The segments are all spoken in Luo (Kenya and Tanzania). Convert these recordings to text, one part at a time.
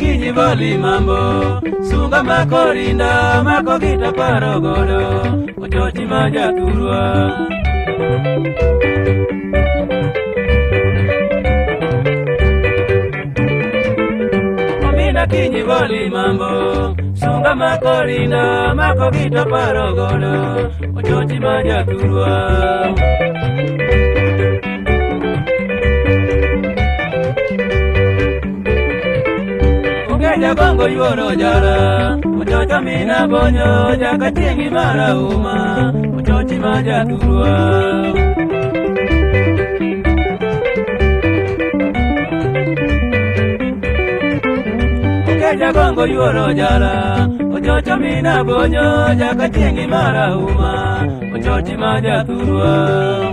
kinyi boli mambo sunga makorinda mako kita paro godo ochochi majaturwa amina kinyi boli mambo sunga makorinda mako kita paro godo ochochi majaturwa Kenya Bongo Yoro Jara Uchocho Mina Bonyo Jaka Tingi Mara Uma Uchochi Maja Turua Kenya Bongo Yoro Jara Uchocho Mina Bonyo Jaka Tingi Mara Uma Uchochi Maja Turua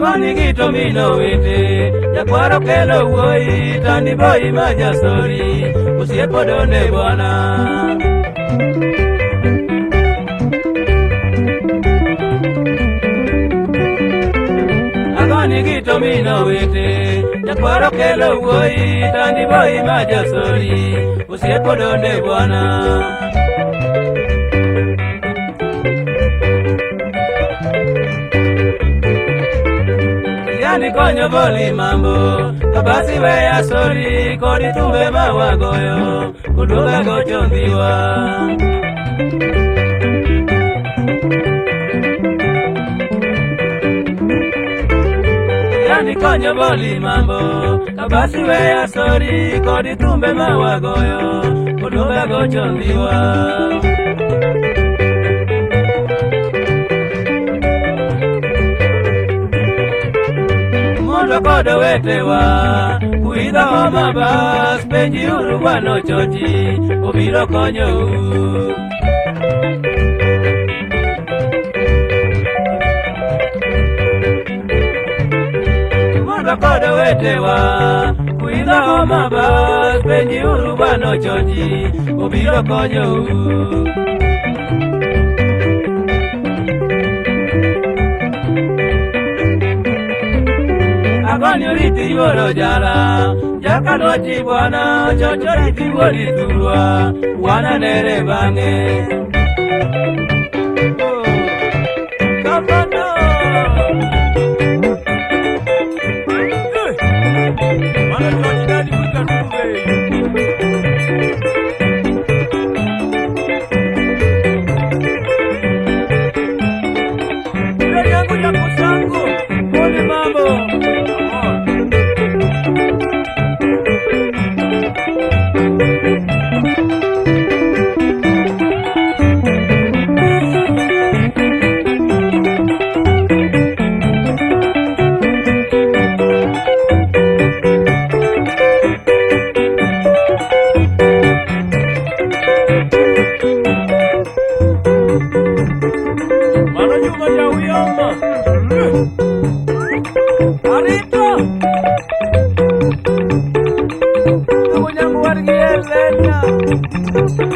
ma nigi to mino wite jakwaro kelo wuoi tani boi ma jastori osiepo done bwana nigi to mino wite jakwaro kelo wuoi tani boi ma jastori osiepo done bwana konyo boli mambo To basi weya sori Kodi tumbe mawagoyo Kudunga gocho mbiwa Yani konyo boli mambo To basi weya sori Kodi tumbe mawagoyo Kudunga gocho mbiwa Kwalo kod wetewa Kuidho mabas Penji uruwa nochoti Obiro konyo Kwalo kod wetewa Kuidho mabas Penji uruwa nochoti Obiro konyo Kwalo kod wetewa ani uriti iboro jala jakanoti bwana chocho riti iboriturwa bwana nere bange Yeah, right now.